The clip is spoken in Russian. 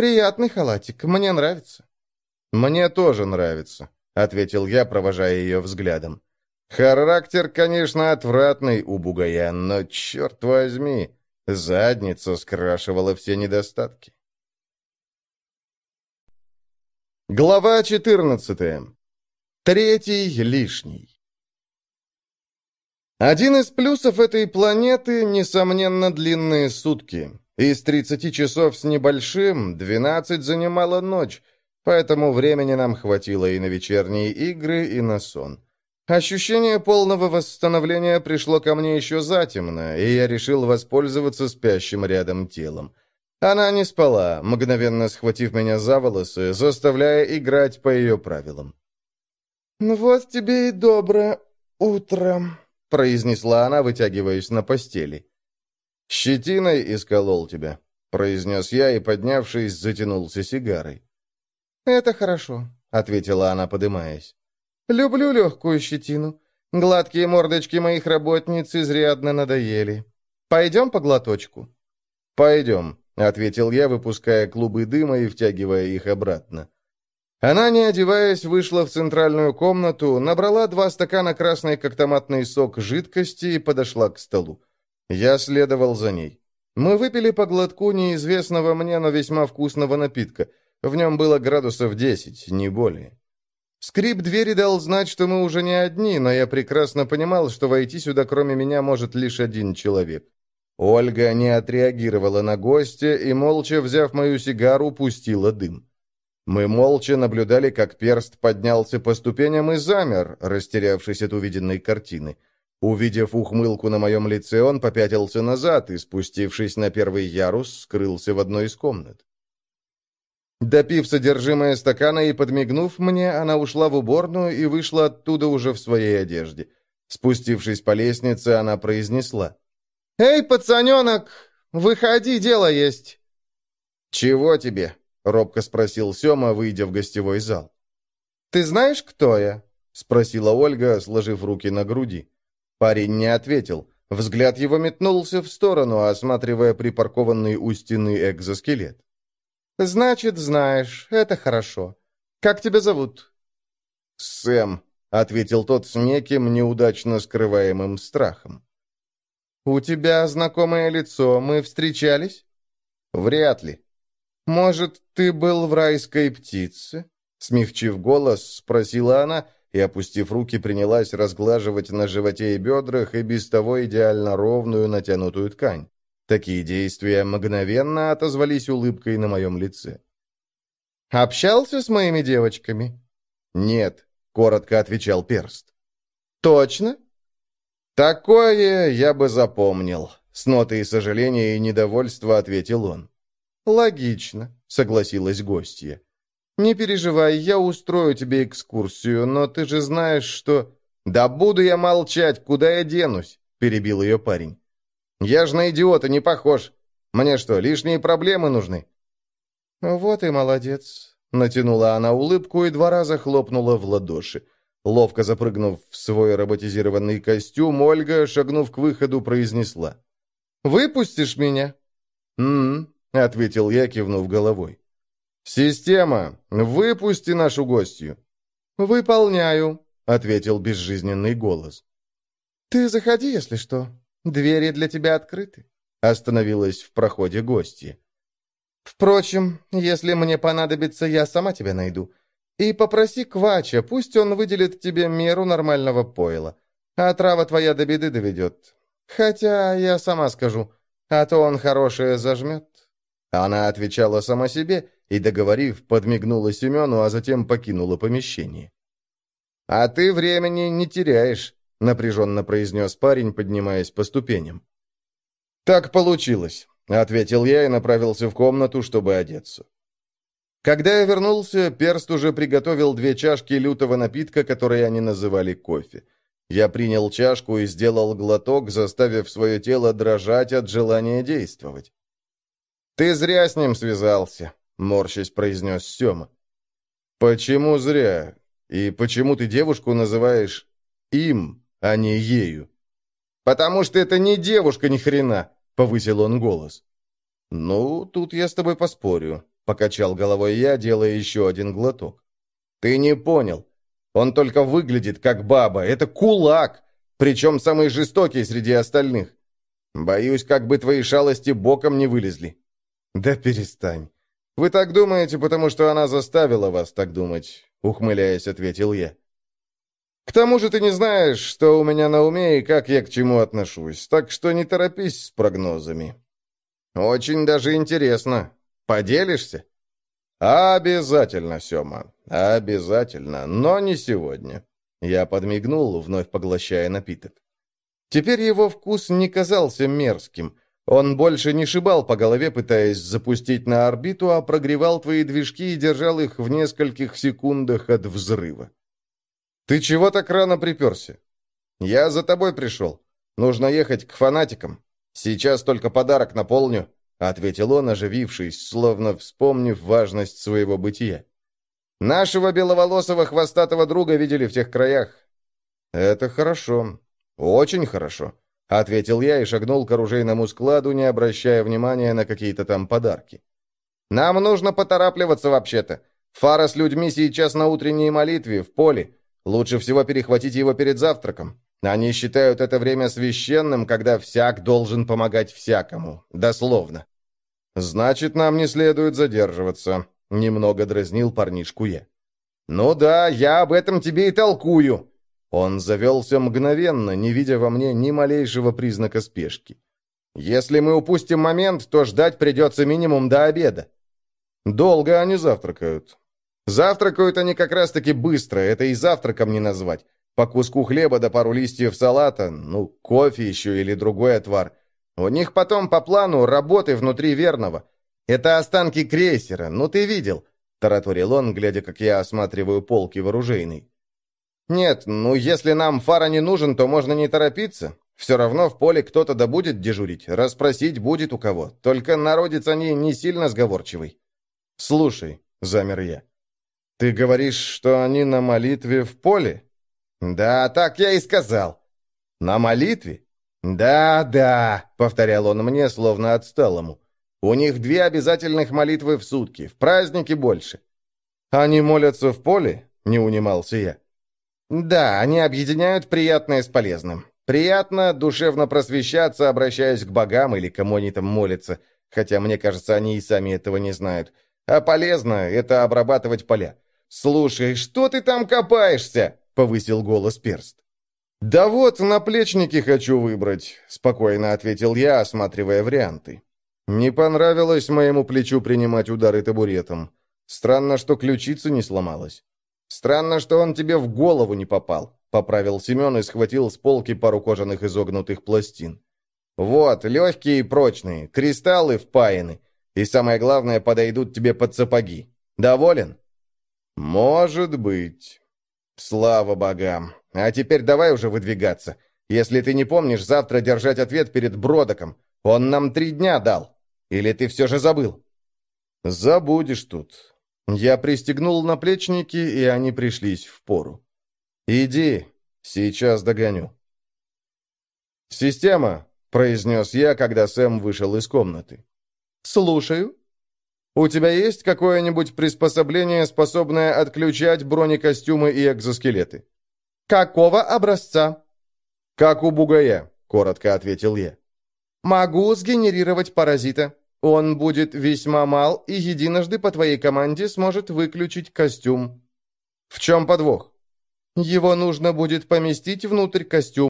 «Приятный халатик, мне нравится». «Мне тоже нравится», — ответил я, провожая ее взглядом. «Характер, конечно, отвратный у бугая, но, черт возьми, задница скрашивала все недостатки». Глава 14. Третий лишний. Один из плюсов этой планеты, несомненно, длинные сутки. Из 30 часов с небольшим 12 занимала ночь, поэтому времени нам хватило и на вечерние игры, и на сон. Ощущение полного восстановления пришло ко мне еще затемно, и я решил воспользоваться спящим рядом телом. Она не спала, мгновенно схватив меня за волосы, заставляя играть по ее правилам. «Ну вот тебе и доброе утро», — произнесла она, вытягиваясь на постели. «Щетиной исколол тебя», — произнес я и, поднявшись, затянулся сигарой. «Это хорошо», — ответила она, подымаясь. «Люблю легкую щетину. Гладкие мордочки моих работниц изрядно надоели. Пойдем по глоточку?» «Пойдем», — ответил я, выпуская клубы дыма и втягивая их обратно. Она, не одеваясь, вышла в центральную комнату, набрала два стакана красной как томатный сок жидкости и подошла к столу. Я следовал за ней. Мы выпили по глотку неизвестного мне, но весьма вкусного напитка. В нем было градусов десять, не более. Скрип двери дал знать, что мы уже не одни, но я прекрасно понимал, что войти сюда кроме меня может лишь один человек. Ольга не отреагировала на гостя и, молча взяв мою сигару, пустила дым. Мы молча наблюдали, как перст поднялся по ступеням и замер, растерявшись от увиденной картины. Увидев ухмылку на моем лице, он попятился назад и, спустившись на первый ярус, скрылся в одной из комнат. Допив содержимое стакана и подмигнув мне, она ушла в уборную и вышла оттуда уже в своей одежде. Спустившись по лестнице, она произнесла. «Эй, пацаненок, выходи, дело есть!» «Чего тебе?» — робко спросил Сема, выйдя в гостевой зал. «Ты знаешь, кто я?» — спросила Ольга, сложив руки на груди. Парень не ответил. Взгляд его метнулся в сторону, осматривая припаркованный у стены экзоскелет. «Значит, знаешь. Это хорошо. Как тебя зовут?» «Сэм», — ответил тот с неким неудачно скрываемым страхом. «У тебя знакомое лицо. Мы встречались?» «Вряд ли». «Может, ты был в райской птице?» Смягчив голос, спросила она и, опустив руки, принялась разглаживать на животе и бедрах и без того идеально ровную натянутую ткань. Такие действия мгновенно отозвались улыбкой на моем лице. «Общался с моими девочками?» «Нет», — коротко отвечал Перст. «Точно?» «Такое я бы запомнил», — с нотой сожаления и недовольства ответил он. «Логично», — согласилась гостья. «Не переживай, я устрою тебе экскурсию, но ты же знаешь, что...» «Да буду я молчать, куда я денусь?» — перебил ее парень. «Я же на идиота не похож. Мне что, лишние проблемы нужны?» «Вот и молодец», — натянула она улыбку и два раза хлопнула в ладоши. Ловко запрыгнув в свой роботизированный костюм, Ольга, шагнув к выходу, произнесла. «Выпустишь меня?» «М-м», ответил я, кивнув головой. «Система, выпусти нашу гостью». «Выполняю», — ответил безжизненный голос. «Ты заходи, если что. Двери для тебя открыты», — остановилась в проходе гостья. «Впрочем, если мне понадобится, я сама тебя найду. И попроси Квача, пусть он выделит тебе меру нормального пойла. А трава твоя до беды доведет. Хотя я сама скажу, а то он хорошее зажмет». Она отвечала сама себе и, договорив, подмигнула Семену, а затем покинула помещение. «А ты времени не теряешь», — напряженно произнес парень, поднимаясь по ступеням. «Так получилось», — ответил я и направился в комнату, чтобы одеться. Когда я вернулся, Перст уже приготовил две чашки лютого напитка, которые они называли кофе. Я принял чашку и сделал глоток, заставив свое тело дрожать от желания действовать. «Ты зря с ним связался», — морщись произнес Сема. «Почему зря? И почему ты девушку называешь им, а не ею?» «Потому что это не девушка ни хрена», — повысил он голос. «Ну, тут я с тобой поспорю», — покачал головой я, делая еще один глоток. «Ты не понял. Он только выглядит как баба. Это кулак, причем самый жестокий среди остальных. Боюсь, как бы твои шалости боком не вылезли». «Да перестань. Вы так думаете, потому что она заставила вас так думать», — ухмыляясь, ответил я. «К тому же ты не знаешь, что у меня на уме и как я к чему отношусь, так что не торопись с прогнозами». «Очень даже интересно. Поделишься?» «Обязательно, Сема, обязательно, но не сегодня». Я подмигнул, вновь поглощая напиток. Теперь его вкус не казался мерзким. Он больше не шибал по голове, пытаясь запустить на орбиту, а прогревал твои движки и держал их в нескольких секундах от взрыва. «Ты чего так рано приперся?» «Я за тобой пришел. Нужно ехать к фанатикам. Сейчас только подарок наполню, — ответил он, оживившись, словно вспомнив важность своего бытия. «Нашего беловолосого хвостатого друга видели в тех краях». «Это хорошо. Очень хорошо», — ответил я и шагнул к оружейному складу, не обращая внимания на какие-то там подарки. «Нам нужно поторапливаться вообще-то. Фара с людьми сейчас на утренней молитве, в поле. Лучше всего перехватить его перед завтраком. Они считают это время священным, когда всяк должен помогать всякому. Дословно. «Значит, нам не следует задерживаться», — немного дразнил парнишку я. «Ну да, я об этом тебе и толкую». Он завелся мгновенно, не видя во мне ни малейшего признака спешки. «Если мы упустим момент, то ждать придется минимум до обеда». «Долго они завтракают». «Завтракают они как раз-таки быстро, это и завтраком не назвать. По куску хлеба да пару листьев салата, ну, кофе еще или другой отвар. У них потом по плану работы внутри верного. Это останки крейсера, ну ты видел», — тараторил он, глядя, как я осматриваю полки вооружейной. «Нет, ну если нам фара не нужен, то можно не торопиться. Все равно в поле кто-то да будет дежурить, расспросить будет у кого. Только народец они не сильно сговорчивый». «Слушай», — замер я, — «ты говоришь, что они на молитве в поле?» «Да, так я и сказал». «На молитве?» «Да, да», — повторял он мне, словно отсталому. «У них две обязательных молитвы в сутки, в праздники больше». «Они молятся в поле?» — не унимался я. «Да, они объединяют приятное с полезным. Приятно душевно просвещаться, обращаясь к богам или кому они там молятся, хотя, мне кажется, они и сами этого не знают. А полезно — это обрабатывать поля. «Слушай, что ты там копаешься?» — повысил голос перст. «Да вот, наплечники хочу выбрать», — спокойно ответил я, осматривая варианты. Не понравилось моему плечу принимать удары табуретом. Странно, что ключица не сломалась. Странно, что он тебе в голову не попал, — поправил Семен и схватил с полки пару кожаных изогнутых пластин. Вот, легкие и прочные, кристаллы впаяны. И самое главное, подойдут тебе под сапоги. Доволен? Может быть. Слава богам. А теперь давай уже выдвигаться. Если ты не помнишь, завтра держать ответ перед Бродоком. Он нам три дня дал. Или ты все же забыл?» «Забудешь тут». Я пристегнул наплечники, и они пришлись в пору. «Иди, сейчас догоню». «Система», — произнес я, когда Сэм вышел из комнаты. «Слушаю». «У тебя есть какое-нибудь приспособление, способное отключать бронекостюмы и экзоскелеты?» «Какого образца?» «Как у бугая», — коротко ответил я. «Могу сгенерировать паразита. Он будет весьма мал и единожды по твоей команде сможет выключить костюм». «В чем подвох?» «Его нужно будет поместить внутрь костюма.